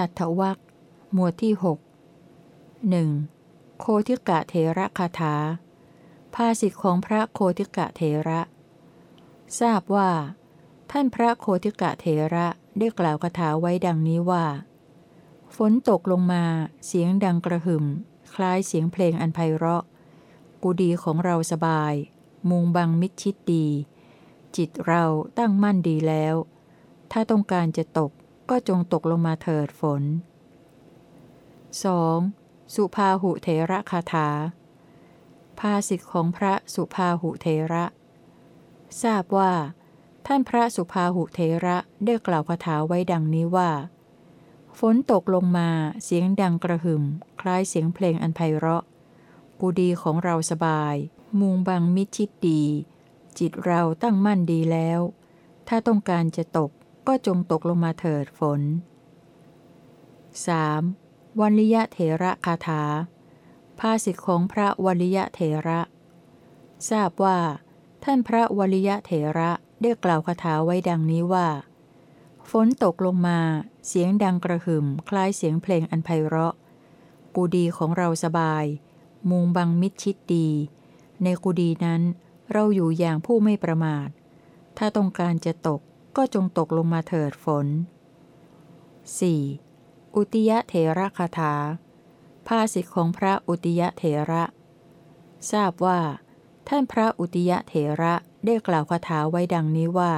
ฉัตถวักหมวดที่หกหนึ่งโคทิกะเทระคาถา ภาสิทธิของพระโคทิกะเทระ ทราบว่า ท่านพระโคทิกะเทระได้กล่าวคาถาไว้ดังนี้ว่า ฝนตกลงมาเสียงดังกระหึ่ม คล้ายเสียงเพลงอันไพเราะ กุดีของเราสบาย มุงบังมิดชิดดี จิตเราตั้งมั่นดีแล้ว ถ้าต้องการจะตก ก็จงตกลงมาเถิดฝน 2. สุภาหุเทระคาถา ภาสิทธิของพระสุภาหุเทระ ทราบว่า ท่านพระสุภาหุเทระได้กล่าวคาถาไว้ดังนี้ว่า ฝนตกลงมาเสียงดังกระหึ่ม คล้ายเสียงเพลงอันไพเราะ กูดีของเราสบาย มุงบังมิชิดดี จิตเราตั้งมั่นดีแล้ว ถ้าต้องการจะตก ก็จงตกลงมาเถิดฝน 3. วัลยะเถระคาถา ภาสิทธิของพระวัลยะเถระ ทราบว่า ท่านพระวัลยะเถระได้กล่าวคาถาไว้ดังนี้ว่า ฝนตกลงมา เสียงดังกระหึ่ม คล้ายเสียงเพลงอันไพเราะ กูดีของเราสบาย มุงบังมิดชิดดี ในกูดีนั้นเราอยู่อย่างผู้ไม่ประมาท ถ้าต้องการจะตก ก็จงตกลงมาเถิดฝน 4. อุติยะเถระคาถา ภาสิทธิของพระอุติยะเถระ ทราบว่า ท่านพระอุติยะเถระได้กล่าวคาถาไว้ดังนี้ว่า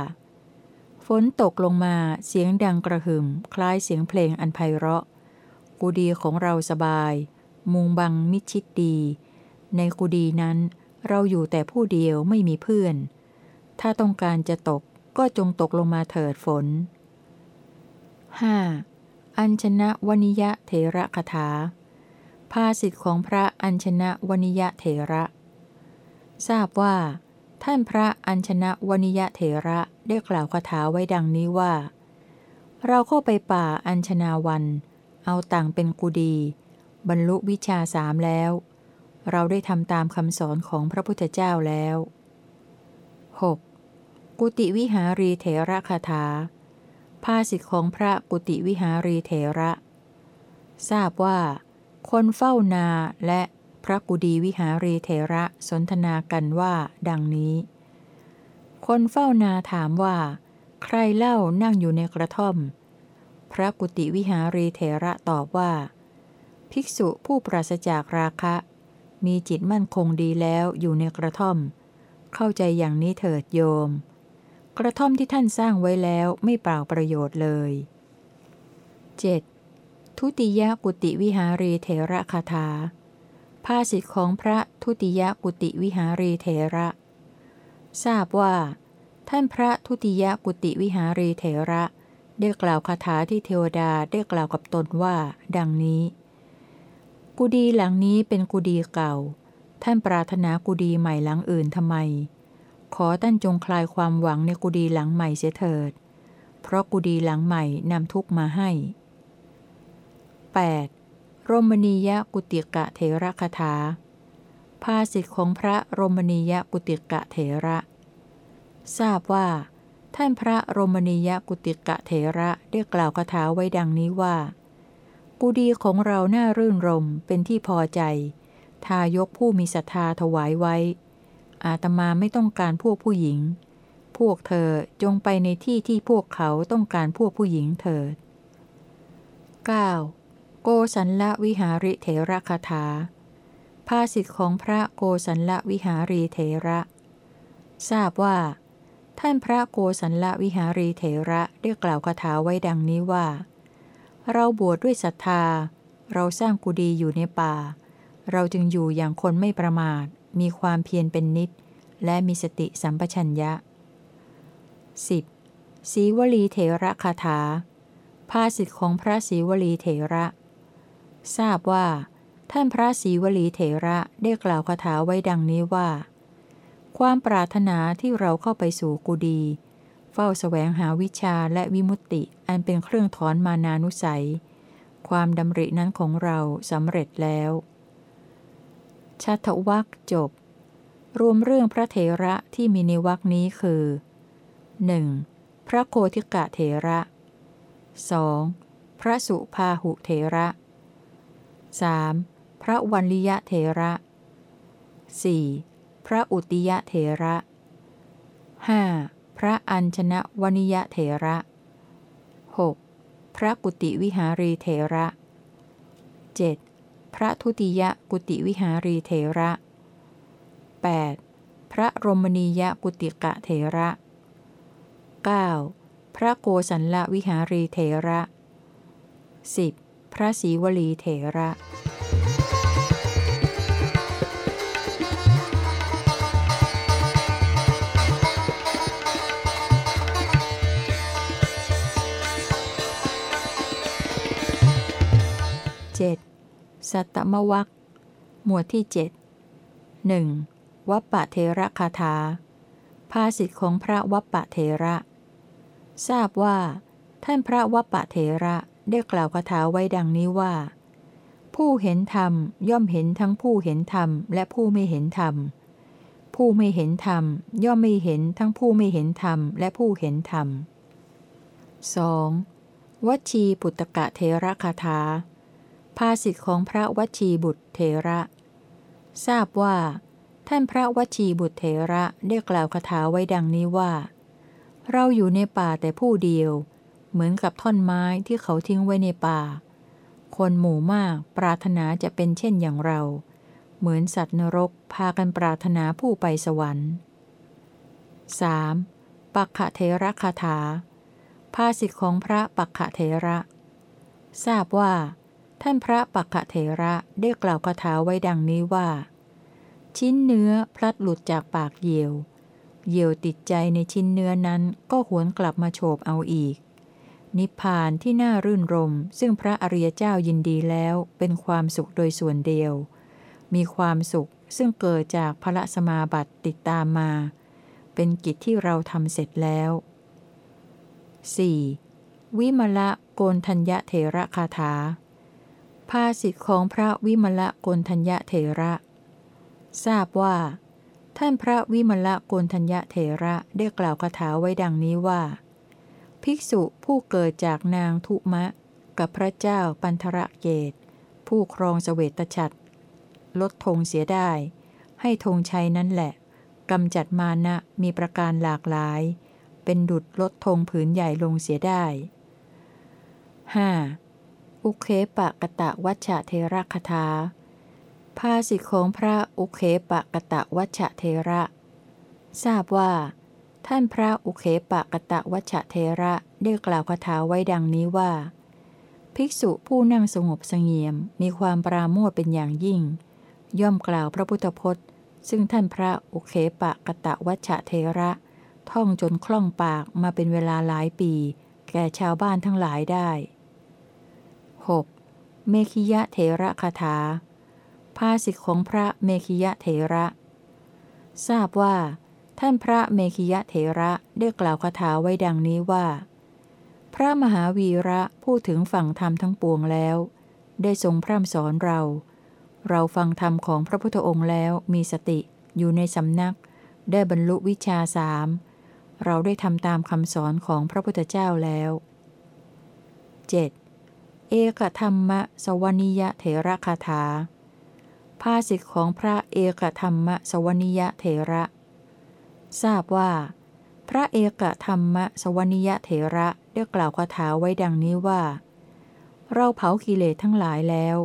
ฝนตกลงมาเสียงดังกระหึ่ม คล้ายเสียงเพลงอันไพเราะ กุดีของเราสบาย มุงบังมิชิดดี ในกุดีนั้นเราอยู่แต่ผู้เดียวไม่มีเพื่อน ถ้าต้องการจะตก ก็จงตกลงมาเถิดฝน 5. อัญชนะวนิยะเถระคาถา ภาสิทธิของพระอัญชนะวนิยะเถระ ทราบว่า ท่านพระอัญชนะวนิยะเถระได้กล่าวคาถาไว้ดังนี้ว่า เราเข้าไปป่าอัญชนาวัน เอาต่างเป็นกุดี บรรลุวิชาสามแล้ว เราได้ทำตามคำสอนของพระพุทธเจ้าแล้ว 6. กุติวิหารีเถระคาถา ภาสิทธิของพระกุติวิหารีเถระ ทราบว่า คนเฝ้านาและพระกุดีวิหารีเถระสนทนากันว่า ดังนี้ คนเฝ้านาถามว่า ใครเล่านั่งอยู่ในกระท่อม พระกุติวิหารีเถระตอบว่า ภิกษุผู้ปราศจากราคะ มีจิตมั่นคงดีแล้วอยู่ในกระท่อม เข้าใจอย่างนี้เถิดโยม กระท่อมที่ท่านสร้างไว้แล้วไม่เปล่าประโยชน์เลย 7. ทุติยกุติวิหารีเถระคาถาภาสิทธิของพระทุติยกุติวิหารีเถระ ทราบว่า ท่านพระทุติยกุติวิหารีเถระได้กล่าวคาถาที่เทวดาได้กล่าวกับตนว่า ดังนี้ กุดีหลังนี้เป็นกุดีเก่า ท่านปรารถนากุดีใหม่หลังอื่นทำไม ขอท่านจงคลายความหวังในกุดีหลังใหม่เสียเถิด เพราะกุดีหลังใหม่นำทุกมาให้ 8. โรมณียกุติกะเถระคาถา ภาสิทธิของพระโรมณียกุติกะเถระ ทราบว่า ท่านพระโรมณียกุติกะเถระได้กล่าวคาถาไว้ดังนี้ว่า กุดีของเราน่ารื่นรมเป็นที่พอใจ ทายกผู้มีศรัทธาถวายไว้ อาตมาไม่ต้องการพวกผู้หญิง พวกเธอจงไปในที่ที่พวกเขาต้องการพวกผู้หญิงเถิด 9. โกสันละวิหาริเถระคาถา ภาสิทธิของพระโกสันละวิหารีเถระ ทราบว่า ท่านพระโกสันละวิหารีเถระได้กล่าวคาถาไว้ดังนี้ว่า เราบวชดด้วยศรัทธา เราสร้างกุฏิอยู่ในป่า เราจึงอยู่อย่างคนไม่ประมาท มีความเพียรเป็นนิด และมีสติสัมปชัญญะ 10. สีวลีเถระคาถา ภาสิทธิของพระสีวลีเถระ ทราบว่า ท่านพระสีวลีเถระได้กล่าวคาถาไว้ดังนี้ว่า ความปรารถนาที่เราเข้าไปสู่กุดีเฝ้าสแสวงหาวิชาและวิมุตติอันเป็นเครื่องถอนมานานุสัย ความดำรินั้นของเราสำเร็จแล้ว ชัตวักจบ รวมเรื่องพระเถระที่มีในวักนี้คือ 1. พระโคติกะเถระ 2. พพระสุภาหุเถระ 3. พระวันลิยะเถระ 4. พระอุติยะเถระ 5. พระอัญชนะวนิยะเถระ 6. พระกุติวิหารีเถระ 7. พระทุติยกุติวิหารีเถระ 8. พระรมณียกุติกะเถระ 9. พระโกสัละวิหารีเถระ 10. พระศรีวลีเถระ สัตตมวัคหมวดที่เจ็ดหนึ่งวัปปะเทระคาถา ภาสิทธิของพระวัปปะเทระ ทราบว่า ท่านพระวัปปะเทระได้กล่าวคาถาไว้ดังนี้ว่า ผู้เห็นธรรมย่อมเห็นทั้งผู้เห็นธรรม และผู้ไม่เห็นธรรม ผู้ไม่เห็นธรรม ย่อมไม่เห็นทั้งผู้ไม่เห็นธรรม และผู้เห็นธรรม 2. วัชีปุตตะเทระคาถา ภาสิทธิของพระวัชีบุตรเทระ ทราบว่า ท่านพระวัชีบุตรเทระได้กล่าวคาถาไว้ดังนี้ว่า เราอยู่ในป่าแต่ผู้เดียว เหมือนกับท่อนไม้ที่เขาทิ้งไว้ในป่า คนหมู่มากปรารถนาจะเป็นเช่นอย่างเรา เหมือนสัตว์นรกพากันปรารถนาผู้ไปสวรรค์ 3. ปักขะเทระคาถา ภาสิทธิของพระปักขะเทระ ทราบว่า ท่านพระปักขเทระได้กล่าวคาถาไว้ดังนี้ว่า ชิ้นเนื้อพลัดหลุดจากปากเหยี่ยว เหยี่ยวติดใจในชิ้นเนื้อนั้นก็หวนกลับมาโฉบเอาอีก นิพพานที่น่ารื่นรม ซึ่งพระอริยเจ้ายินดีแล้วเป็นความสุขโดยส่วนเดียว มีความสุขซึ่งเกิดจากพระสมาบัติติดตามมา เป็นกิจที่เราทำเสร็จแล้ว 4. วิมละโกนทัญญเถระคาถา ภาสิทธิของพระวิมลกนทัญญเถระ ทราบว่า ท่านพระวิมลกนทัญญเถระได้กล่าวคาถาไว้ดังนี้ว่า ภิกษุผู้เกิดจากนางทุมะ กับพระเจ้าปันธระเกต ผู้ครองสเสวตฉัตรลดธงเสียได้ ให้ธงชัยนั้นแหละกำจัดมานะมีประการหลากหลาย เป็นดุดลดธงผืนใหญ่ลงเสียได้ 5. อุเคปะกะตะวัชเทระคาถาภาสิทธิของพระอุเคปะกะตะวัชเทระ ทราบว่า ท่านพระอุเคปะกะตะวัชเทระได้กล่าวคาถาไว้ดังนี้ว่า ภิกษุผู้นั่งสงบสงเียมมีความปราโมทเป็นอย่างยิ่ง ย่อมกล่าวพระพุทธพจน์ ซึ่งท่านพระอุเคปะกะตะวัชเทระ ท่องจนคล่องปากมาเป็นเวลาหลายปี แก่ชาวบ้านทั้งหลายได้ 6. เมขิยะเถระคาถา ภาสิทธิของพระเมขิยะเถระ ทราบว่า ท่านพระเมขิยะเถระได้กล่าวคาถาไว้ดังนี้ว่า พระมหาวีระพูดถึงฝั่งธรรมทั้งปวงแล้ว ได้ทรงพร่ำสอนเรา เราฟังธรรมของพระพุทธองค์แล้วมีสติอยู่ในสำนัก ได้บรรลุวิชาสามเราได้ทำตามคำสอนของพระพุทธเจ้าแล้ว 7. เอกธรรมะสวนิยะเถระคาถา ภาสิทธิของพระเอกธรรมะสวนิยะเถระ ทราบว่า พระเอกธรรมะสวนิยะเถระได้กล่าวคาถาไว้ดังนี้ว่า เราเผากิเลสทั้งหลายแล้ว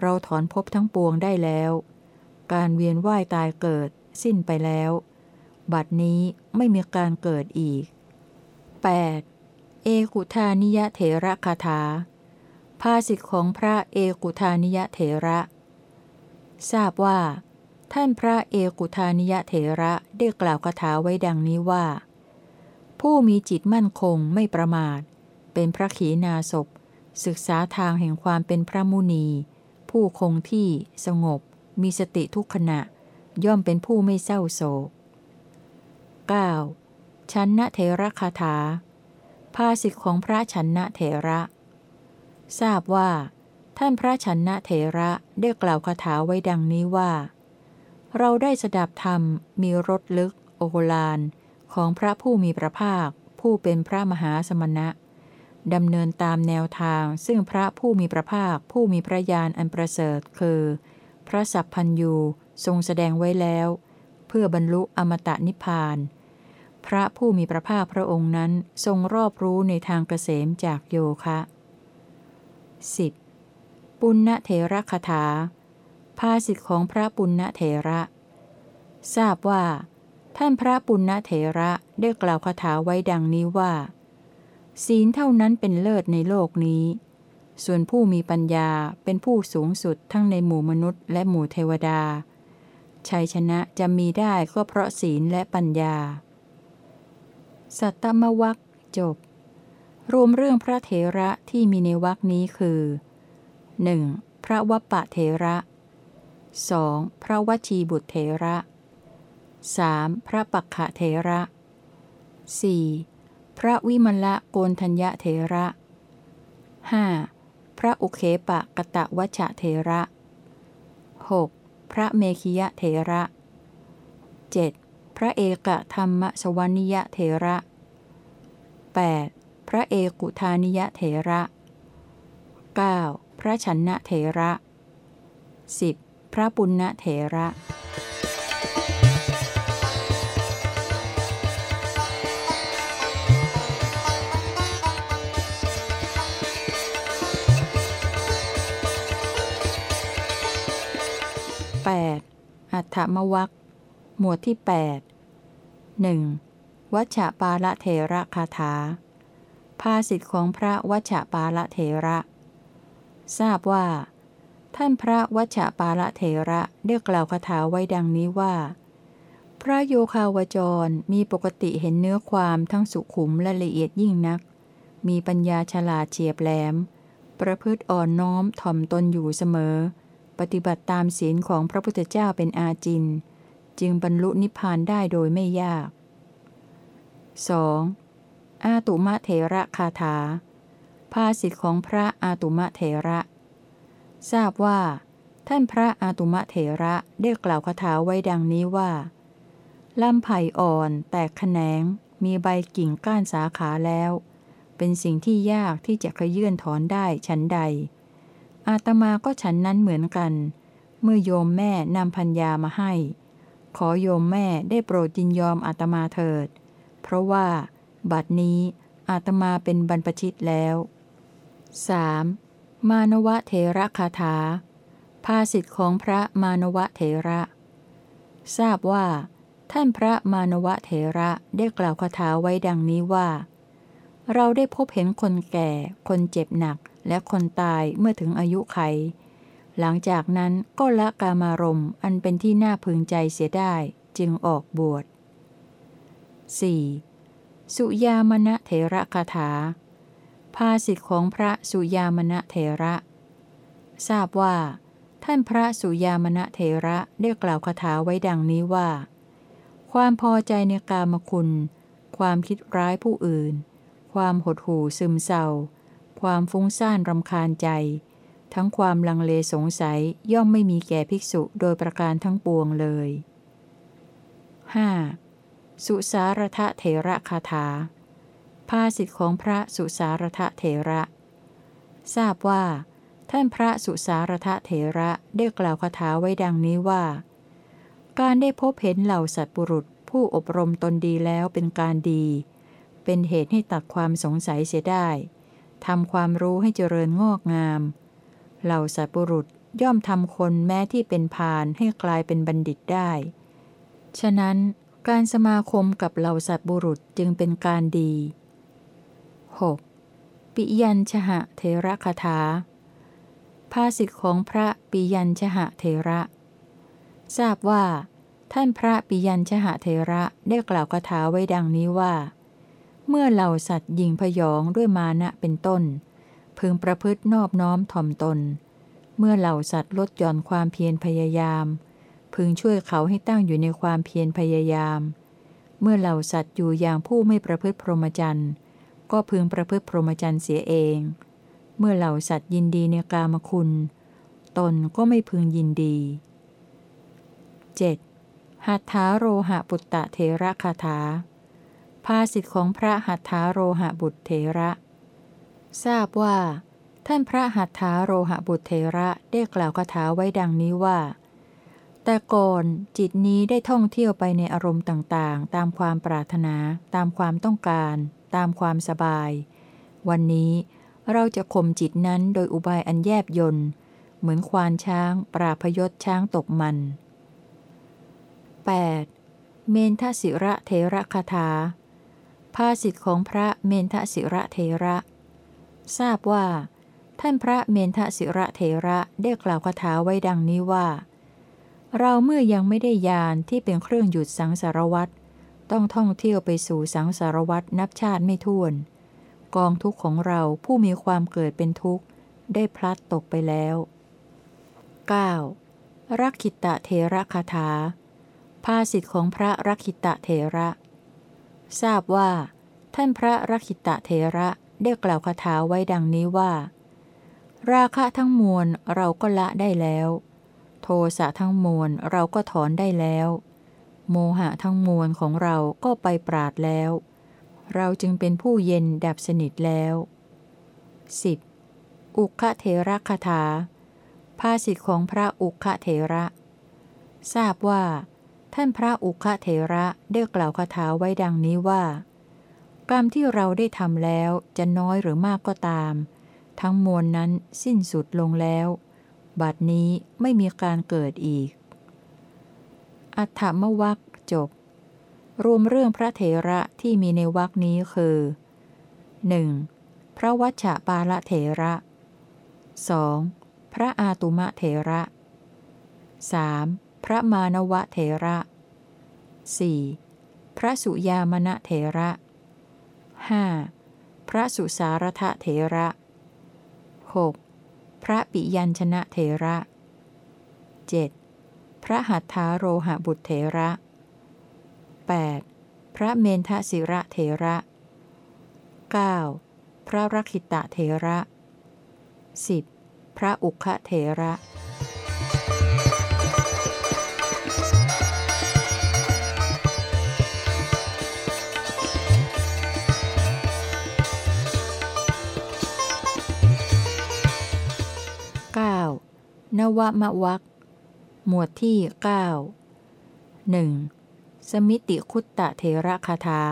เราถอนภพทั้งปวงได้แล้ว การเวียนว่ายตายเกิด สิ้นไปแล้ว บัดนี้ไม่มีการเกิดอีก 8. เอกุธานิยะเถระคาถา ภาสิทธิของพระเอกุธานิยะเถระ ทราบว่า ท่านพระเอกุธานิยะเถระได้กล่าวคาถาไว้ดังนี้ว่า ผู้มีจิตมั่นคงไม่ประมาท เป็นพระขีณาสพศึกษาทางแห่งความเป็นพระมุนี ผู้คงที่สงบ มีสติทุกขณะ ย่อมเป็นผู้ไม่เศร้าโศก 9. ชันนะเถระคาถาภาสิทธิของพระชันนะเถระ ทราบว่า ท่านพระชันนะเถระได้กล่าวคาถาไว้ดังนี้ว่า เราได้สดับธรรมมีรสลึก โอโลานของพระผู้มีพระภาค ผู้เป็นพระมหาสมณะดำเนินตามแนวทาง ซึ่งพระผู้มีพระภาคผู้มีพระญาณอันประเสริฐคือ พระสัพพัญยูทรงแสดงไว้แล้ว เพื่อบรรลุอมตะนิพพาน พระผู้มีพระภาคพระองค์นั้นทรงรอบรู้ในทางเกษมจากโยคะ 10. ปุณณเถระคาถา ภาสิทธิของพระปุณณเถระ ทราบว่า ท่านพระปุณณเถระได้กล่าวคาถาไว้ดังนี้ว่า ศีลเท่านั้นเป็นเลิศในโลกนี้ ส่วนผู้มีปัญญาเป็นผู้สูงสุดทั้งในหมู่มนุษย์และหมู่เทวดา ชัยชนะจะมีได้ก็เพราะศีลและปัญญา สัตตมวัคจบ รวมเรื่องพระเถระที่มีในวรคนี้คือ 1. พระวัปปะเถระ 2. พระวชีบุตรเถระ 3. พระปักขะเถระ 4. พระวิมละโกนทัญญะเถระ 5. พระอุเคปะกะตะวัชเถระ 6. พระเมขิยะเถระ 7. พระเอกธรรมสวนิยะเถระ 8. พระเอกุทานิยเถระ 9. พระชนะเถระ 10. พระปุณณเถระ 8. อัฏฐมวัคหมวดที่ 8 1. วัชปาละเถระคาถา ภาสิทธิของพระวัชปาละเถระ ทราบว่า ท่านพระวัชปาละเถระได้กล่าวคาถาไว้ดังนี้ว่า พระโยคาวจรมีปกติเห็นเนื้อความทั้งสุขุมและละเอียดยิ่งนัก มีปัญญาฉลาดเฉียบแหลม ประพฤติอ่อนน้อมถ่อมตนอยู่เสมอ ปฏิบัติตามศีลของพระพุทธเจ้าเป็นอาจิน จึงบรรลุนิพพานได้โดยไม่ยาก 2. อาตุมะเถระคาถา ภาสิทธิของพระอาตุมะเถระ ทราบว่า ท่านพระอาตุมะเถระได้กล่าวคาถาไว้ดังนี้ว่าลำไผ่อ่อนแตกแขนง มีใบกิ่งก้านสาขาแล้ว เป็นสิ่งที่ยากที่จะขยื่นถอนได้ฉันใด อาตมาก็ฉันนั้นเหมือนกัน เมื่อโยมแม่นำพัญญามาให้ ขอโยมแม่ได้โปรดยินยอมอาตมาเถิด เพราะว่า บัดนี้อาตมาเป็นบรรพชิตแล้ว 3. มานวเถระคาถา ภาสิทธิของพระมานวเถระ ทราบว่า ท่านพระมานวเถระได้กล่าวคาถาไว้ดังนี้ว่า เราได้พบเห็นคนแก่ คนเจ็บหนักและคนตายเมื่อถึงอายุไข หลังจากนั้นก็ละกามารมณ์อันเป็นที่น่าพึงใจเสียได้จึงออกบวช 4. สุยามณเถระคาถา ภาสิทธิของพระสุยามณเถระ ทราบว่า ท่านพระสุยามณเถระได้กล่าวคาถาไว้ดังนี้ว่า ความพอใจในกามคุณ ความคิดร้ายผู้อื่น ความหดหู่ซึมเศร้า ความฟุ้งซ่านรำคาญใจ ทั้งความลังเลสงสัยย่อมไม่มีแก่ภิกษุโดยประการทั้งปวงเลย 5. สุสารทะเถระคาถา ภาสิทธิของพระสุสารทะเถระ ทราบว่า ท่านพระสุสารทะเถระได้กล่าวคาถาไว้ดังนี้ว่า การได้พบเห็นเหล่าสัตว์บุรุษผู้อบรมตนดีแล้วเป็นการดี เป็นเหตุให้ตัดความสงสัยเสียได้ทำความรู้ให้เจริญงอกงาม เหล่าสัตว์บุรุษย่อมทำคนแม้ที่เป็นพานให้กลายเป็นบัณฑิตได้ ฉะนั้น การสมาคมกับเหล่าสัตบุรุษจึงเป็นการดี 6. ปิยัญชหะเทระคาถา ภาสิทธิของพระปิยัญชหะเทระ ทราบว่า ท่านพระปิยัญชหะเทระได้กล่าวคาถาไว้ดังนี้ว่า เมื่อเหล่าสัตว์ยิงพยองด้วยมานะเป็นต้น พึงประพฤตินอบน้อมถ่อมตน เมื่อเหล่าสัตว์ลดหย่อนความเพียรพยายาม พึงช่วยเขาให้ตั้งอยู่ในความเพียรพยายาม เมื่อเหล่าสัตว์อยู่อย่างผู้ไม่ประพฤติพรหมจรรย์ก็พึงประพฤติพรหมจรรย์เสียเอง เมื่อเหล่าสัตว์ยินดีในกามคุณ ตนก็ไม่พึงยินดี 7. หัตถาโรหะปุตตะเทระคาถา ภาสิทธิของพระหัตถาโรหะบุตรเทระ ทราบว่า ท่านพระหัตถาโรหบุตรเทระได้กล่าวคาถาไว้ดังนี้ว่า แต่ก่อนจิตนี้ได้ท่องเที่ยวไปในอารมณ์ต่างๆ ตามความปรารถนา ตามความต้องการ ตามความสบาย วันนี้เราจะข่มจิตนั้นโดยอุบายอันแยบยนต์เหมือนควานช้าง ปราพยศช้างตกมัน 8. เมนทศิระเทระคาถา ภาสิทธิของพระเมนทศิระเทระ ทราบว่า ท่านพระเมนทศิระเทระได้กล่าวคาถาไว้ดังนี้ว่า เราเมื่อยังไม่ได้ยานที่เป็นเครื่องหยุดสังสารวัตรต้องท่องเที่ยวไปสู่สังสารวัตรนับชาติไม่ถ้วน กองทุกข์ของเราผู้มีความเกิดเป็นทุกข์ ได้พลัดตกไปแล้ว 9. รักขิตะเทระคาถา ภาสิทธิของพระรักขิตะเทระ ทราบว่า ท่านพระรักขิตะเทระได้กล่าวคาถาไว้ดังนี้ว่า ราคะทั้งมวลเราก็ละได้แล้ว โทสะทั้งมวลเราก็ถอนได้แล้ว โมหะทั้งมวลของเราก็ไปปราดแล้ว เราจึงเป็นผู้เย็นดับสนิทแล้ว 10. อุคเทระคาถา ภาสิทธิของพระอุคเถระ ทราบว่า ท่านพระอุคเถระได้กล่าวคาถาไว้ดังนี้ว่า กรรมที่เราได้ทำแล้วจะน้อยหรือมากก็ตาม ทั้งมวลนั้นสิ้นสุดลงแล้ว บัดนี้ไม่มีการเกิดอีก อัฏฐมวักจบ รวมเรื่องพระเถระที่มีในวักนี้คือ 1. พระวัชชะปาละเถระ 2. พระอาตุมะเถระ 3. พระมานวะเถระ 4. พระสุยามณะเถระ 5. พระสุสารทะเถระ 6. พระปิยัญชนะเทระ 7. พระหัตถาโรหบุตรเทระ 8. พระเมนทศิระเทระ 9. พระรักขิตะเทระ 10. พระอุคเทระ นวมะวักหมวดที่ 9 1. สมิติคุตตะเถระคาถา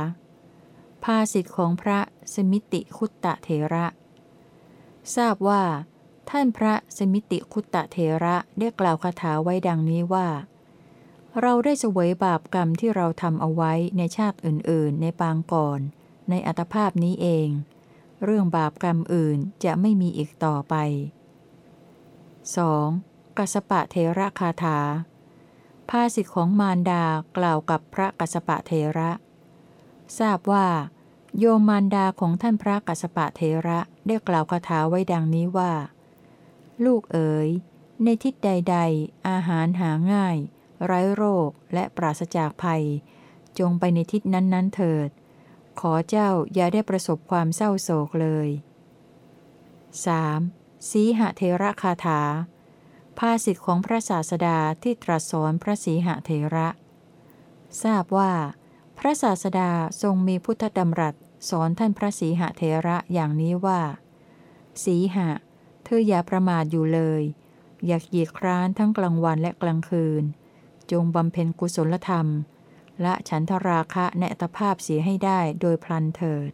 ภาสิทธิของพระสมิติคุตตะเถระ ทราบว่า ท่านพระสมิติคุตตะเทระได้กล่าวคาถาไว้ดังนี้ว่า เราได้เสวยบาปกรรมที่เราทำเอาไว้ในชาติอื่น ๆ ในปางก่อน ในอัตภาพนี้เอง เรื่องบาปกรรมอื่นจะไม่มีอีกต่อไป 2. กัสปะเทระคาถา ภาสิทธิของมารดากล่าวกับพระกัสปะเทระ ทราบว่า โยมารดาของท่านพระกัสปะเทระได้กล่าวคาถาไว้ดังนี้ว่า ลูกเอ๋ย ในทิศใด ๆ อาหารหาง่าย ไร้โรคและปราศจากภัย จงไปในทิศนั้น ๆ เถิด ขอเจ้าอย่าได้ประสบความเศร้าโศกเลย 3. สีหเทระคาถา ภาสิทธิของพระศาสดาที่ตรัสสอนพระสีหเทระ ทราบว่า พระศาสดาทรงมีพุทธดำรัสสอนท่านพระสีหเทระอย่างนี้ว่า สีหะ เธออย่าประมาทอยู่เลย อยากเหยียดคร้านทั้งกลางวันและกลางคืน จงบำเพ็ญกุศลธรรม และฉันทราคะในอัตภาพเสียให้ได้โดยพลันเถิด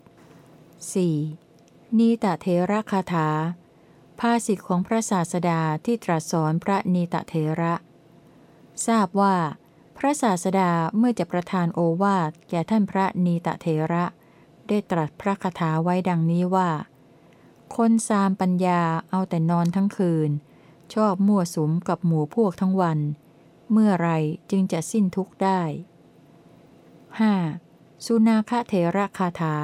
4. นีตะเทระคาถา ภาสิทธิของพระศาสดาที่ตรัสสอนพระนีตเทระ ทราบว่า พระศาสดาเมื่อจะประทานโอวาทแก่ท่านพระนีตเทระ ได้ตรัสพระคาถาไว้ดังนี้ว่า คนซามปัญญาเอาแต่นอนทั้งคืน ชอบมั่วสุมกับหมู่พวกทั้งวัน เมื่อไรจึงจะสิ้นทุกข์ได้ 5. สุนาคเถระคาถา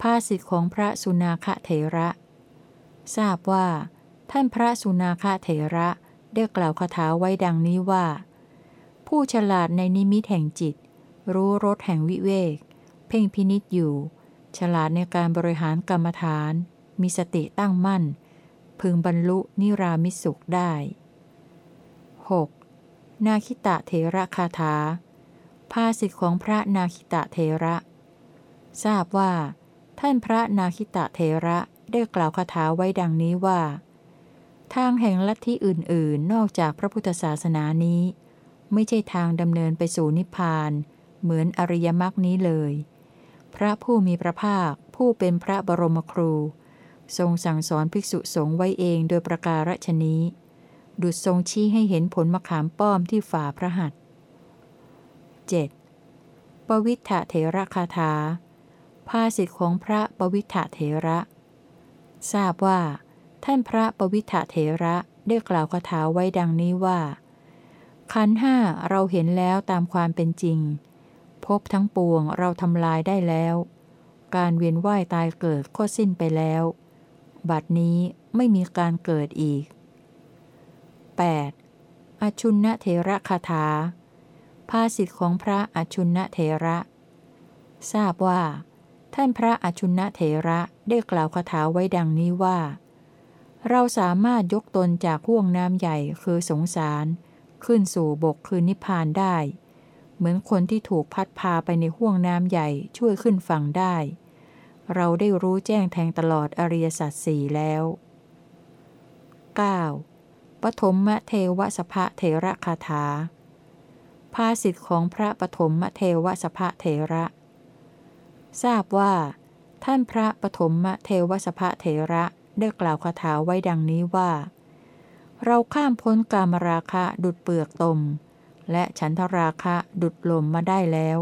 ภาสิทธิของพระสุนาคเถระ ทราบว่า ท่านพระสุนาคเถระได้กล่าวคาถาไว้ดังนี้ว่า ผู้ฉลาดในนิมิตแห่งจิต รู้รสแห่งวิเวก เพ่งพินิษอยู่ ฉลาดในการบริหารกรรมฐาน มีสติตั้งมั่น พึงบรรลุนิรามิสุขได้ 6. นาคิตะเทระคาถาภาสิทธิของพระนาคิตะเทระ ทราบว่า ท่านพระนาคิตะเทระ ได้กล่าวคาถาไว้ดังนี้ว่า ทางแห่งลัทธิอื่น ๆ นอกจากพระพุทธศาสนานี้ ไม่ใช่ทางดำเนินไปสู่นิพพาน เหมือนอริยมรรคนี้เลย พระผู้มีพระภาคผู้เป็นพระบรมครู ทรงสั่งสอนภิกษุสงฆ์ไว้เองโดยประการฉนี้ ดุจทรงชี้ให้เห็นผลมะขามป้อมที่ฝ่าพระหัตถ์ 7. ปวิทธเถระคาถาภาสิทธิของพระปวิทธเถระ ทราบว่า ท่านพระปวิทธเถระได้กล่าวคาถาไว้ดังนี้ว่า ขันห้าเราเห็นแล้วตามความเป็นจริง พบทั้งปวงเราทำลายได้แล้ว การเวียนว่ายตายเกิดก็สิ้นไปแล้ว บัดนี้ไม่มีการเกิดอีก 8. อชุนเถระคาถาภาสิทธิของพระอชุนเถระ ทราบว่า ท่านพระอชุนเถระได้กล่าวคาถาไว้ดังนี้ว่า เราสามารถยกตนจากห่วงน้ำใหญ่คือสงสาร ขึ้นสู่บกคือนิพพานได้ เหมือนคนที่ถูกพัดพาไปในห่วงน้ำใหญ่ช่วยขึ้นฝั่งได้ เราได้รู้แจ้งแทงตลอดอริยสัจสี่แล้ว 9. ปฐมมเทวสภะเทระคาถาภาสิทธิของพระปฐมมเทวสภะเทระ ทราบว่า ท่านพระปฐมเทวสภะเทระได้กล่าวคาถาไว้ดังนี้ว่า เราข้ามพ้นกามราคะดุดเปลือกตม และฉันทราคะดุดลมมาได้แล้ว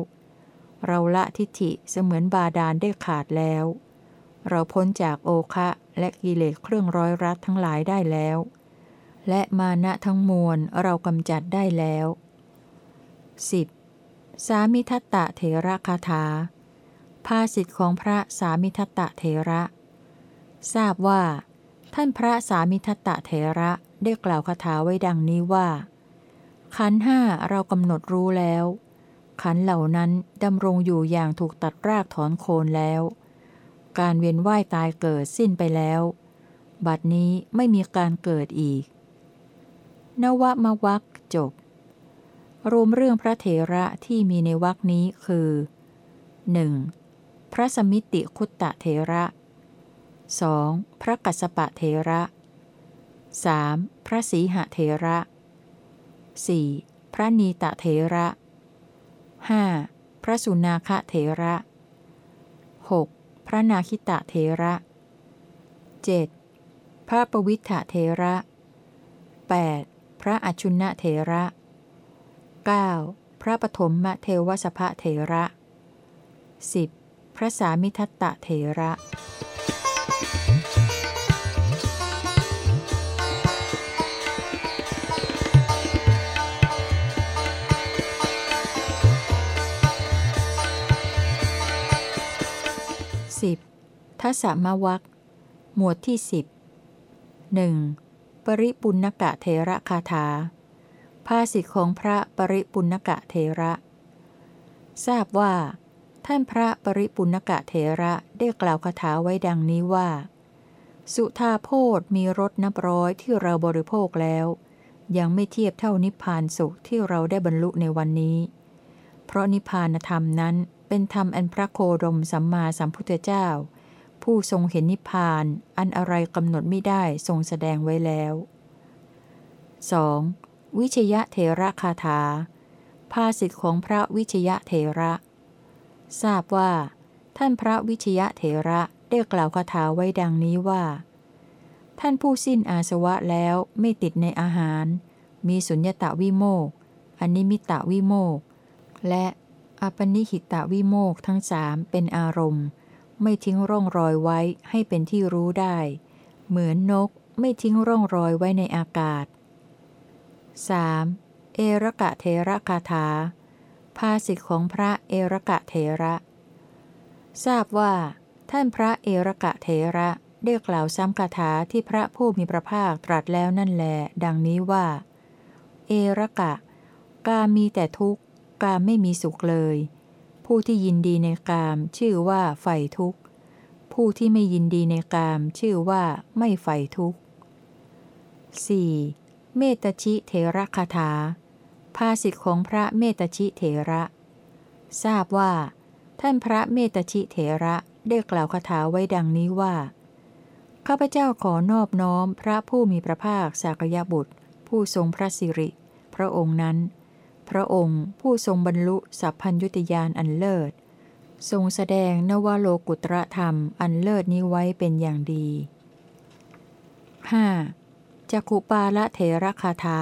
เราละทิฐิเสมือนบาดาลได้ขาดแล้ว เราพ้นจากโอคะและกิเลสเครื่องร้อยรัดทั้งหลายได้แล้ว และมานะทั้งมวลเรากำจัดได้แล้ว 10. สามิทัตตะเถระคาถา ภาสิทธิของพระสามิทัตตะเถระ ทราบว่า ท่านพระสามิทัตตะเถระได้กล่าวคาถาไว้ดังนี้ว่า ขันห้าเรากำหนดรู้แล้ว ขันเหล่านั้นดำรงอยู่อย่างถูกตัดรากถอนโคนแล้ว การเวียนว่ายตายเกิดสิ้นไปแล้ว บัดนี้ไม่มีการเกิดอีก นวมวักจบ รวมเรื่องพระเถระที่มีในวักนี้คือ 1. พระสมิติคุตตะเถระ 2. พระกัสปะเถระ 3. พระสีหะเถระ 4. พระนีตะเถระ 5. พระสุนาคะเถระ 6. พระนาคิตะเถระ 7. พระปวิทธเถระ 8. พระอชุนเถระ 9. พระปฐมมเทวสภะเถระ 10. พระสามิทัตตะเถระ 10. ทัศมวักหมวดที่สิบหนึ่งปริปุณกะเทระคาถา ภาสิทธิของพระปริปุณกะเทระ ทราบว่า ท่านพระปริปุณกะเทระได้กล่าวคาถาไว้ดังนี้ว่า สุธาโพธมีรสนับร้อยที่เราบริโภคแล้ว ยังไม่เทียบเท่านิพพานสุขที่เราได้บรรลุในวันนี้ เพราะนิพพานธรรมนั้นเป็นธรรมอันพระโคดมสัมมาสัมพุทธเจ้า ผู้ทรงเห็นนิพพานอันอะไรกำหนดไม่ได้ทรงแสดงไว้แล้ว 2. วิชยะเถระคาถา ภาสิทธิของพระวิชยะเถระ ทราบว่า ท่านพระวิชยะเถระได้กล่าวคาถาไว้ดังนี้ว่า ท่านผู้สิ้นอาสวะแล้วไม่ติดในอาหาร มีสุญญตาวิโมกอนิมิตะวิโมกและอปนิหิตะวิโมกทั้งสามเป็นอารมณ์ ไม่ทิ้งร่องรอยไว้ให้เป็นที่รู้ได้ เหมือนนกไม่ทิ้งร่องรอยไว้ในอากาศ 3. เอรกะเทระคาถา ภาสิทธิของพระเอรกะเทระ ทราบว่า ท่านพระเอรกะเทระได้กล่าวซ้ำคาถาที่พระผู้มีพระภาคตรัสแล้วนั่นแล ดังนี้ว่า เอรกะ กามีแต่ทุกข์ กามไม่มีสุขเลย ผู้ที่ยินดีในกามชื่อว่าใฝ่ทุกข์ ผู้ที่ไม่ยินดีในกามชื่อว่าไม่ใฝ่ทุกข์ 4. เมตชิเถระคาถา ภาสิทธิของพระเมตชิเถระ ทราบว่า ท่านพระเมตชิเถระได้กล่าวคาถาไว้ดังนี้ว่า ข้าพเจ้าขอนอบน้อมพระผู้มีพระภาคสากยบุตร ผู้ทรงพระสิริ พระองค์นั้น พระองค์ผู้ทรงบรรลุสัพพัญญุตยานอันเลิศ ทรงแสดงนวโลกุตระธรรมอันเลิศนี้ไว้เป็นอย่างดี 5. จักขุปาละเถระคาถา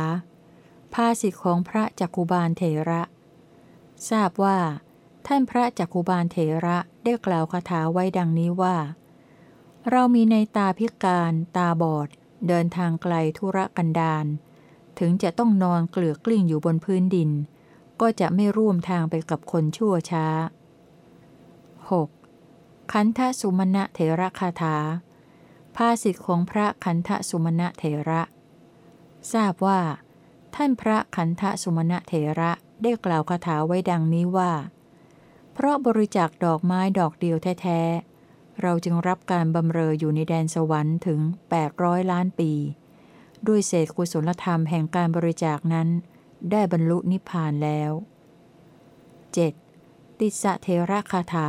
ภาสิทธิของพระจักขุบาลเถระ ทราบว่า ท่านพระจักขุบาลเถระได้กล่าวคาถาไว้ดังนี้ว่า เรามีในตาพิการตาบอด เดินทางไกลธุระกันดารถึงจะต้องนอนเกลือกกลิ้งอยู่บนพื้นดิน ก็จะไม่ร่วมทางไปกับคนชั่วช้า 6. คันธสุมณะเถระคาถา ภาสิทธิของพระคันธสุมณะเถระ ทราบว่า ท่านพระคันธสุมาณะเถระได้กล่าวคาถาไว้ดังนี้ว่า เพราะบริจาคดอกไม้ดอกเดียวแท้ๆ เราจึงรับการบำเรออยู่ในแดนสวรรค์ถึง 800 ล้านปี ด้วยเศษกุศลธรรมแห่งการบริจาคนั้น ได้บรรลุนิพพานแล้ว 7. ติสะเทระคาถา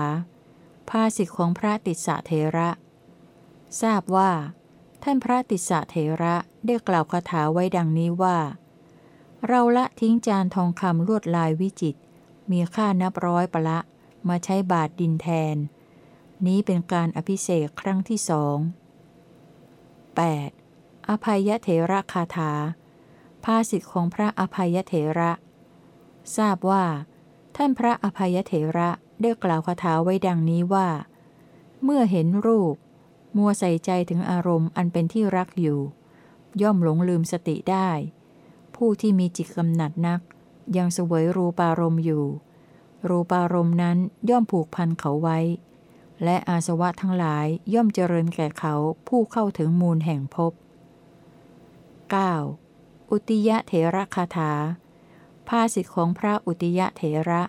ภาสิทธิของพระติสะเทระ ทราบว่า ท่านพระติสะเทระได้กล่าวคาถาไว้ดังนี้ว่า เราละทิ้งจานทองคำลวดลายวิจิต มีค่านับร้อยประละ มาใช้บาทดินแทน นี้เป็นการอภิเษกครั้งที่สอง 8. อภัยเถระคาถา ภาสิทธิของพระอภัยเถระ ทราบว่า ท่านพระอภัยเถระได้กล่าวคาถาไว้ดังนี้ว่า เมื่อเห็นรูป มัวใส่ใจถึงอารมณ์อันเป็นที่รักอยู่ ย่อมหลงลืมสติได้ ผู้ที่มีจิตกำหนัดนัก ยังเสวยรูปารมณ์อยู่ รูปารมณ์นั้นย่อมผูกพันเขาไว้ และอาสวะทั้งหลายย่อมเจริญแก่เขาผู้เข้าถึงมูลแห่งภพ 9. อุติยะเถระคาถา ภาสิทธิของพระอุติยะเถระ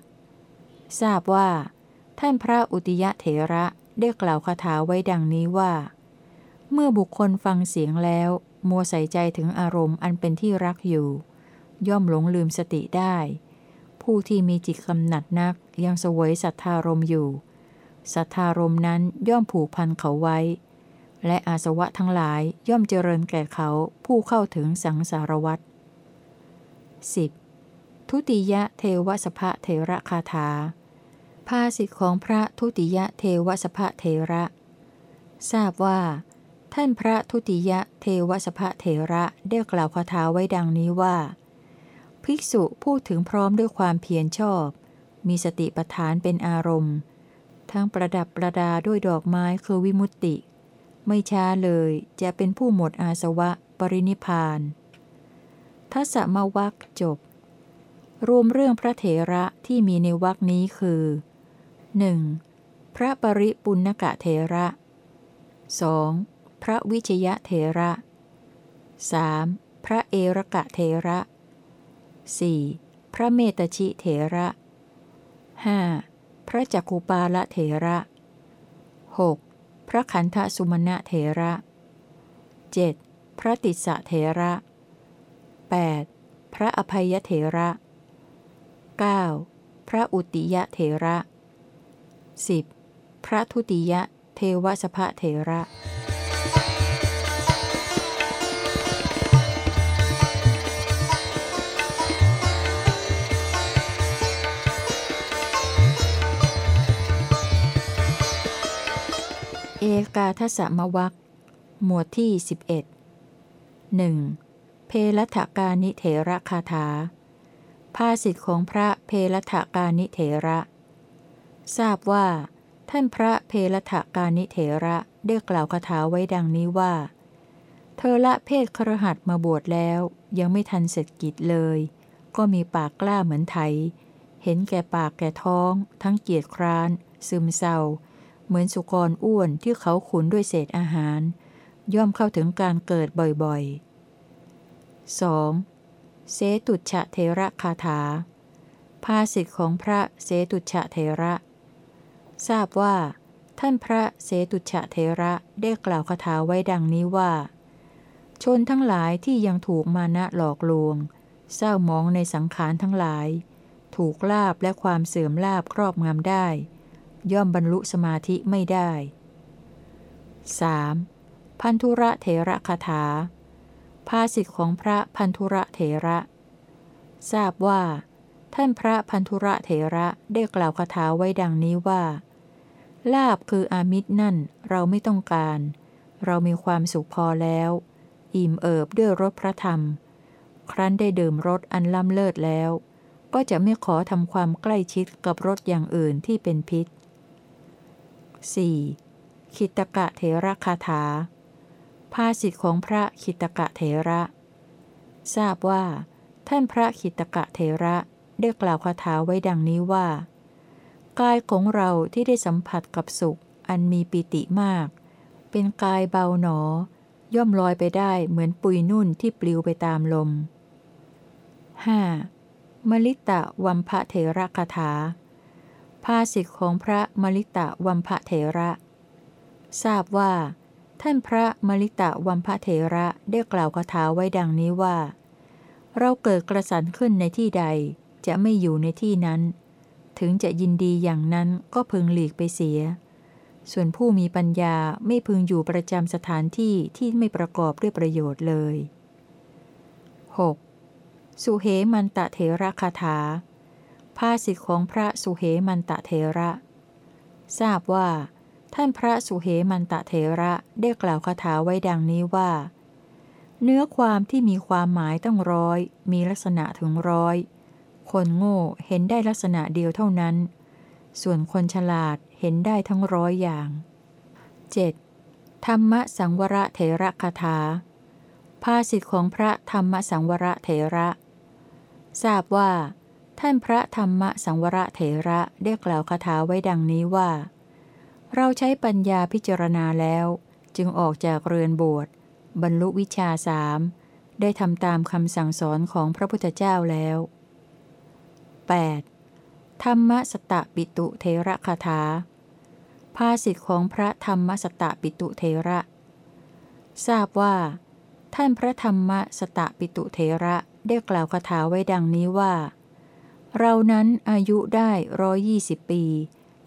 ทราบว่า ท่านพระอุติยะเถระได้กล่าวคาถาไว้ดังนี้ว่า เมื่อบุคคลฟังเสียงแล้ว มัวใส่ใจถึงอารมณ์อันเป็นที่รักอยู่ ย่อมหลงลืมสติได้ ผู้ที่มีจิตกำหนัดนักยังเสวยสัทธารมอยู่ สัทธารมนั้นย่อมผูกพันเขาไว้ และอาสวะทั้งหลายย่อมเจริญแก่เขาผู้เข้าถึงสังสารวัฏ 10. ทุติยะเทวสภะเทระคาถา ภาสิทธิของพระทุติยะเทวสภะเทระ ทราบว่า ท่านพระทุติยะเทวสภะเทระได้กล่าวคาถาไว้ดังนี้ว่า ภิกษุพูดถึงพร้อมด้วยความเพียรชอบ มีสติปัฏฐานเป็นอารมณ์ ทั้งประดับประดาด้วยดอกไม้คือวิมุตติ ไม่ช้าเลยจะเป็นผู้หมดอาสวะปรินิพาน ทัศมวักจบ รวมเรื่องพระเถระที่มีในวักนี้คือ 1. พระปริปุณกะเถระ 2. พระวิชยะเถระ 3. พระเอรกะเถระ 4. พระเมตชิเถระ 5. พระจักุปาละเถระ 6. พระขันธสุมาณะเถระ 7. พระติสสะเถระ 8. พระอภัยเถระ 9. พระอุติยะเถระ 10. พระทุติยะเทวสภะเถระ อกาทศมวักหมวดที่ 11 1. เพลถกานิเถระคาถา ภาสิทธิของพระเพลถกานิเถระ ทราบว่า ท่านพระเพลถกานิเถระได้กล่าวคาถาไว้ดังนี้ว่า เธอละเพศครหัสมาบวชแล้ว ยังไม่ทันเสร็จกิจเลย ก็มีปากกล้าเหมือนไถ เห็นแก่ปากแก่ท้อง ทั้งเกียจคร้าน ซึมเศร้า เหมือนสุกรอ้วนที่เขาขุนด้วยเศษอาหาร ย่อมเข้าถึงการเกิดบ่อยๆ 2. เสตุฉะเทระคาถา ภาสิทธิของพระเสตุฉะเทระ ทราบว่า ท่านพระเสตุฉะเทระได้กล่าวคาถาไว้ดังนี้ว่า ชนทั้งหลายที่ยังถูกมานะหลอกลวง เศร้ามองในสังขารทั้งหลาย ถูกลาบและความเสื่อมลาบครอบงำได้ ย่อมบรรลุสมาธิไม่ได้ 3. พันธุระเถระคาถา ภาสิทธิของพระพันธุระเถระ ทราบว่า ท่านพระพันธุระเถระได้กล่าวคาถาไว้ดังนี้ว่า ลาบคืออามิตรนั่นเราไม่ต้องการ เรามีความสุขพอแล้ว อิ่มเอิบด้วยรสพระธรรม ครั้นได้ดื่มรสอันล้ำเลิศแล้ว ก็จะไม่ขอทำความใกล้ชิดกับรสอย่างอื่นที่เป็นพิษ 4. คิตกะเถระคาถา ภาสิทธิของพระคิตกะเถระ ทราบว่า ท่านพระคิตกะเถระได้กล่าวคาถาไว้ดังนี้ว่า กายของเราที่ได้สัมผัสกับสุข อันมีปิติมาก เป็นกายเบาหนอ ย่อมลอยไปได้เหมือนปุยนุ่นที่ปลิวไปตามลม 5. มลิตะวัมพะเถระคาถา ภาสิทธิของพระมลิตะวัมพะเถระ ทราบว่า ท่านพระมลิตะวัมพะเถระได้กล่าวคาถาไว้ดังนี้ว่า เราเกิดกระสันขึ้นในที่ใดจะไม่อยู่ในที่นั้น ถึงจะยินดีอย่างนั้นก็พึงหลีกไปเสีย ส่วนผู้มีปัญญาไม่พึงอยู่ประจำสถานที่ที่ไม่ประกอบด้วยประโยชน์เลย 6. สุเหมันตะเถระคาถา ภาสิทธิของพระสุเหมันตะเถระ ทราบว่า ท่านพระสุเหมันตะเถระได้กล่าวคาถาไว้ดังนี้ว่า เนื้อความที่มีความหมายต้องร้อย มีลักษณะถึงร้อย คนโง่เห็นได้ลักษณะเดียวเท่านั้น ส่วนคนฉลาดเห็นได้ทั้งร้อยอย่าง 7. ธรรมสังวรเถระคาถาภาสิทธิของพระธรรมสังวรเถระ ทราบว่า ท่านพระธรรมสังวรเถระได้กล่าวคาถาไว้ดังนี้ว่า เราใช้ปัญญาพิจารณาแล้ว จึงออกจากเรือนบวชบรรลุวิชาสามได้ทำตามคำสั่งสอนของพระพุทธเจ้าแล้ว 8. ธรรมสตะปิตุเทระคาถา ภาสิทธิของพระธรรมสตะปิตุเทระ ทราบว่า ท่านพระธรรมสตะปิตุเทระได้กล่าวคาถาไว้ดังนี้ว่า เรานั้นอายุได้ร้อยี่สิบปี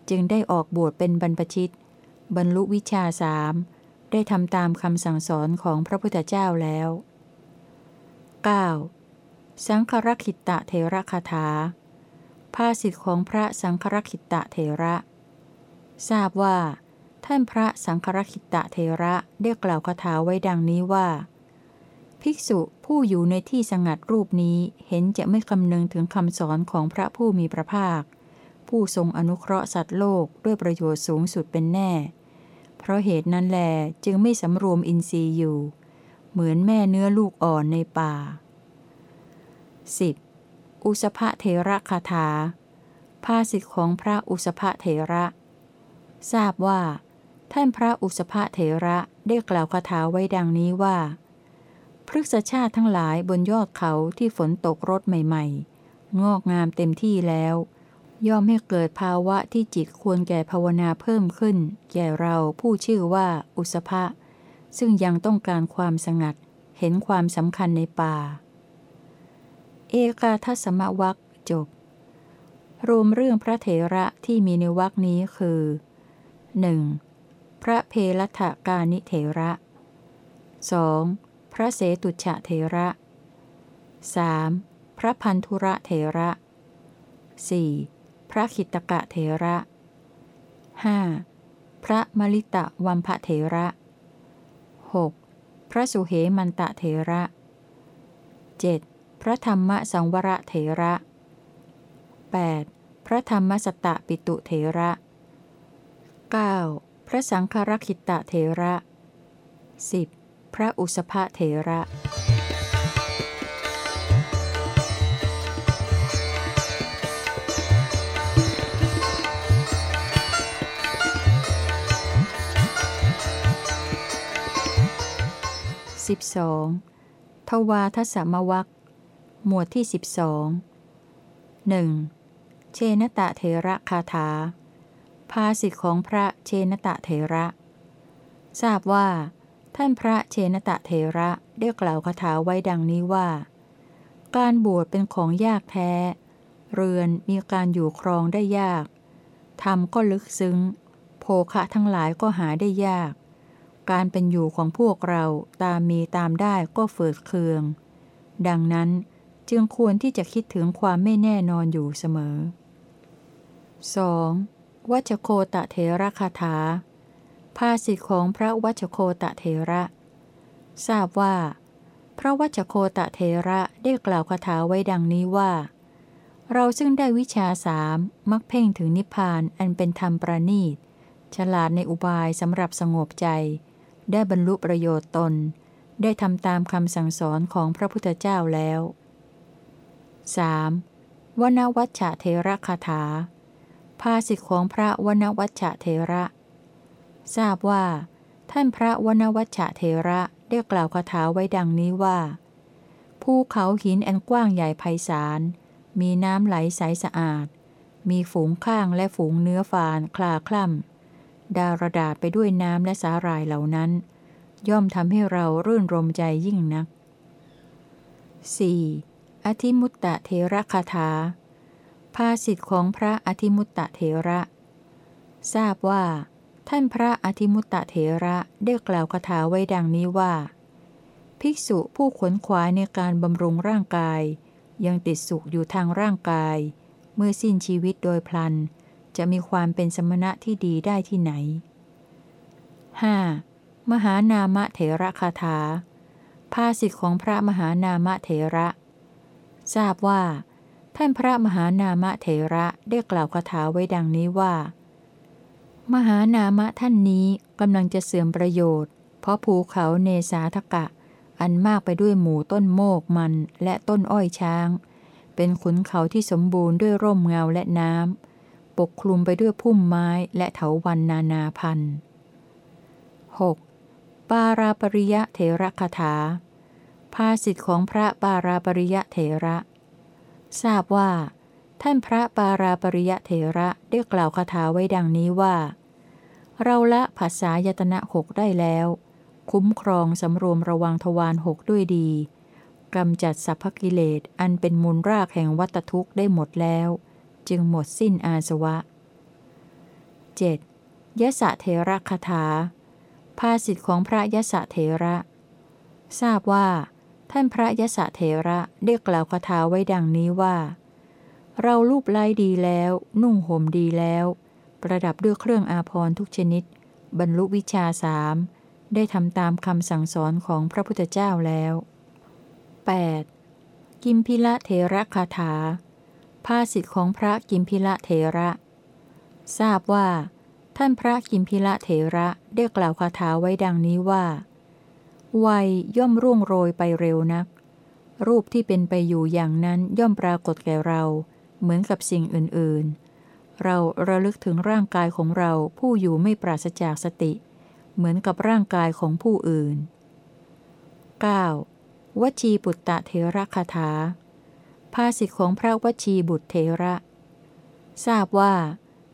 จึงได้ออกบวชเป็นบรรพชิต บรรลุวิชาสามได้ทำตามคำสั่งสอนของพระพุทธเจ้าแล้ว 9. สังครคิตตะเทระคาถา ภาสิทธิของพระสังครคิตตะเทระ ทราบว่า ท่านพระสังครคิตตะเทระได้กล่าวคาถาไว้ดังนี้ว่า ภิกษุผู้อยู่ในที่สงัดรูปนี้เห็นจะไม่คำนึงถึงคำสอนของพระผู้มีพระภาค ผู้ทรงอนุเคราะห์สัตว์โลกด้วยประโยชน์สูงสุดเป็นแน่ เพราะเหตุนั้นแลจึงไม่สำรวมอินทรีย์อยู่ เหมือนแม่เนื้อลูกอ่อนในป่า 10. อุสภะเทระคาถา ภาสิทธิของพระอุสภะเถระ ทราบว่า ท่านพระอุสภะเถระได้กล่าวคาถาไว้ดังนี้ว่า พฤกษชาติทั้งหลายบนยอดเขาที่ฝนตกรดใหม่ๆ งอกงามเต็มที่แล้ว ย่อมให้เกิดภาวะที่จิตควรแก่ภาวนาเพิ่มขึ้น แก่เราผู้ชื่อว่าอุสภะซึ่งยังต้องการความสงัด เห็นความสำคัญในป่า เอกาทัศมวักจบ รวมเรื่องพระเถระที่มีในวักนี้คือ 1. พระเพลัทกานิเถระ 2. พระเสตุฉะเถระ 3. พระพันธุระเถระ 4. พระขิตกะเถระ 5. พระมลิตะวัมพะเถระ 6. พระสุเหมันตะเถระ 7. พระธรรมสังวรเถระ 8. พระธรรมสตะปิตุเถระ 9. พระสังฆรคิตะเถระ 10. พระอุสภะเถระ 12. ทวาทสมวักหมวดที่ 12 1. เชนตะเถระคาถา ภาสิทธิของพระเชนตะเถระ ทราบว่า ท่านพระเชนตะเถระได้กล่าวคาถาไว้ดังนี้ว่า การบวชเป็นของยากแท้ เรือนมีการอยู่ครองได้ยากธรรมก็ลึกซึ้ง โภคะทั้งหลายก็หาได้ยาก การเป็นอยู่ของพวกเราตามมีตามได้ก็เฟิดเคือง ดังนั้นจึงควรที่จะคิดถึงความไม่แน่นอนอยู่เสมอ 2. วัชโคตะเถระคาถา ภาษิตของพระวัชโคตะเถระ ทราบว่า พระวัชโคตะเถระได้กล่าวคาถาไว้ดังนี้ว่า เราซึ่งได้วิชาสามมักเพ่งถึงนิพพานอันเป็นธรรมประณีต ฉลาดในอุบายสำหรับสงบใจ ได้บรรลุประโยชน์ตน ได้ทำตามคำสั่งสอนของพระพุทธเจ้าแล้ว 3. วนวัชชะเทระคาถาภาษิตของพระวนวัชชะเทระ ทราบว่า ท่านพระวนวัชชะเทระได้กล่าวคาถาไว้ดังนี้ว่า ภูเขาหินอันกว้างใหญ่ไพศาล มีน้ำไหลใสสะอาด มีฝูงข้างและฝูงเนื้อฟานคลาคล่ำ ดารดาษไปด้วยน้ำและสาหร่ายเหล่านั้น ย่อมทำให้เรารื่นรมใจยิ่งนัก 4. อธิมุตตะเทระคาถา ภาษิตของพระอธิมุตตะเทระ ทราบว่า ท่านพระอธิมุตตะเถระได้กล่าวคาถาไว้ดังนี้ว่า ภิกษุผู้ขวนขวายในการบำรุงร่างกาย ยังติดสุขอยู่ทางร่างกาย เมื่อสิ้นชีวิตโดยพลัน จะมีความเป็นสมณะที่ดีได้ที่ไหน 5. มหานามะเถระคาถา ภาษิตของพระมหานามะเถระ ทราบว่า ท่านพระมหานามะเถระได้กล่าวคาถาไว้ดังนี้ว่า มหานามะท่านนี้กำลังจะเสื่อมประโยชน์ เพราะภูเขาเนสาทกะ อันมากไปด้วยหมู่ต้นโมกมันและต้นอ้อยช้าง เป็นขุนเขาที่สมบูรณ์ด้วยร่มเงาและน้ำปกคลุมไปด้วยพุ่มไม้และเถาวันนานาพันธุ์ 6. ปาราปริยะเถระคาถา ภาษิตของพระปาราปริยะเถระ ทราบว่า ท่านพระปาราปริยะเถระได้กล่าวคาถาไว้ดังนี้ว่า เราละภาษายตนะหกได้แล้ว คุ้มครองสำรวมระวังทวารหกด้วยดีกำจัดสัพพกิเลสอันเป็นมูลรากแห่งวัตทุกข์ได้หมดแล้ว จึงหมดสิ้นอาสวะ 7. ยะสะเทระคาถา ภาษิตของพระยะสะเทระ ทราบว่า ท่านพระยะสะเทระได้กล่าวคาถาไว้ดังนี้ว่า เรารูปไล้ดีแล้ว นุ่งห่มดีแล้ว ประดับด้วยเครื่องอาภรณ์ทุกชนิด บรรลุวิชาสามได้ทำตามคำสั่งสอนของพระพุทธเจ้าแล้ว 8. กิมพิละเทระคาถา ภาษิตของพระกิมพิละเทระ ทราบว่า ท่านพระกิมพิละเถระได้กล่าวคาถาไว้ดังนี้ว่า วัยย่อมร่วงโรยไปเร็วนัก รูปที่เป็นไปอยู่อย่างนั้นย่อมปรากฏแก่เรา เหมือนกับสิ่งอื่นๆ เราระลึกถึงร่างกายของเราผู้อยู่ไม่ปราศจากสติ เหมือนกับร่างกายของผู้อื่น 9. วชีปุตตะเทระคาถา ภาษิตของพระวชีบุตรเทระ ทราบว่า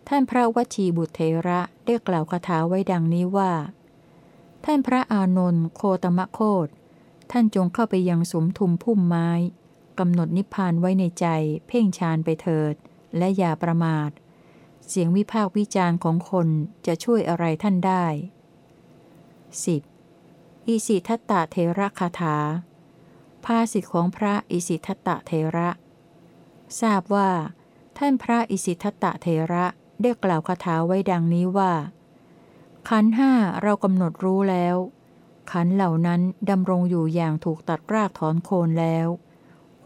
ท่านพระวชีบุตรเทระได้กล่าวคาถาไว้ดังนี้ว่า ท่านพระอานนท์โคตมะโคตท่านจงเข้าไปยังสมทุมพุ่มไม้กำหนดนิพพานไว้ในใจ เพ่งฌานไปเถิด และอย่าประมาท เสียงวิพากวิจารณ์ของคนจะช่วยอะไรท่านได้ 10. อิสิทัตตะเทระคาถา ภาษิตของพระอิสิทัตตะเทระ ทราบว่า ท่านพระอิสิทัตตะเทระได้กล่าวคาถาไว้ดังนี้ว่า ขันห้าเรากำหนดรู้แล้ว ขันเหล่านั้นดำรงอยู่อย่างถูกตัดรากถอนโคนแล้ว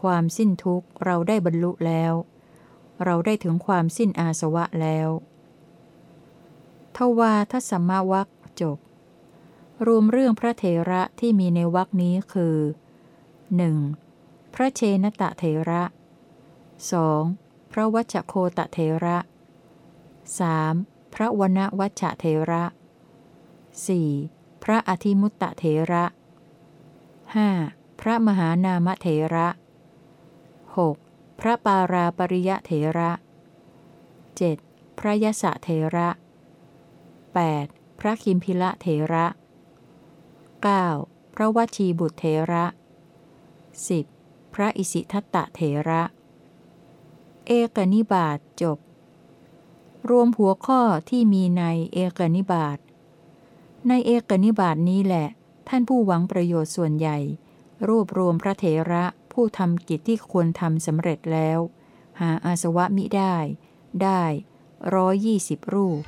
ความสิ้นทุกข์เราได้บรรลุแล้ว เราได้ถึงความสิ้นอาสวะแล้วทวาทสัมมาวัคจบ รวมเรื่องพระเถระที่มีในวักนี้คือ 1. พระเชนตะเถระ 2. พระวัชโคตะเถระ 3. พระวณวัชเถระ 4. พระอธิมุตตะเถระ 5. พระมหานามเถระ 6. พระปาราปริยะเถระ 7. พระยศเถระ 8. พระคิมพิละเถระ 9. พระวชีบุตรเถระ 10. พระอิสิทัตตะเถระ เอกนิบาตจบ รวมหัวข้อที่มีในเอกนิบาตในเอกนิบาตนี้แหละ ท่านผู้หวังประโยชน์ส่วนใหญ่ รวบรวมพระเถระ ผู้ทำกิจที่ควรทำสำเร็จแล้ว หาอาสวะมิได้ ได้ร้อยยี่สิบรูป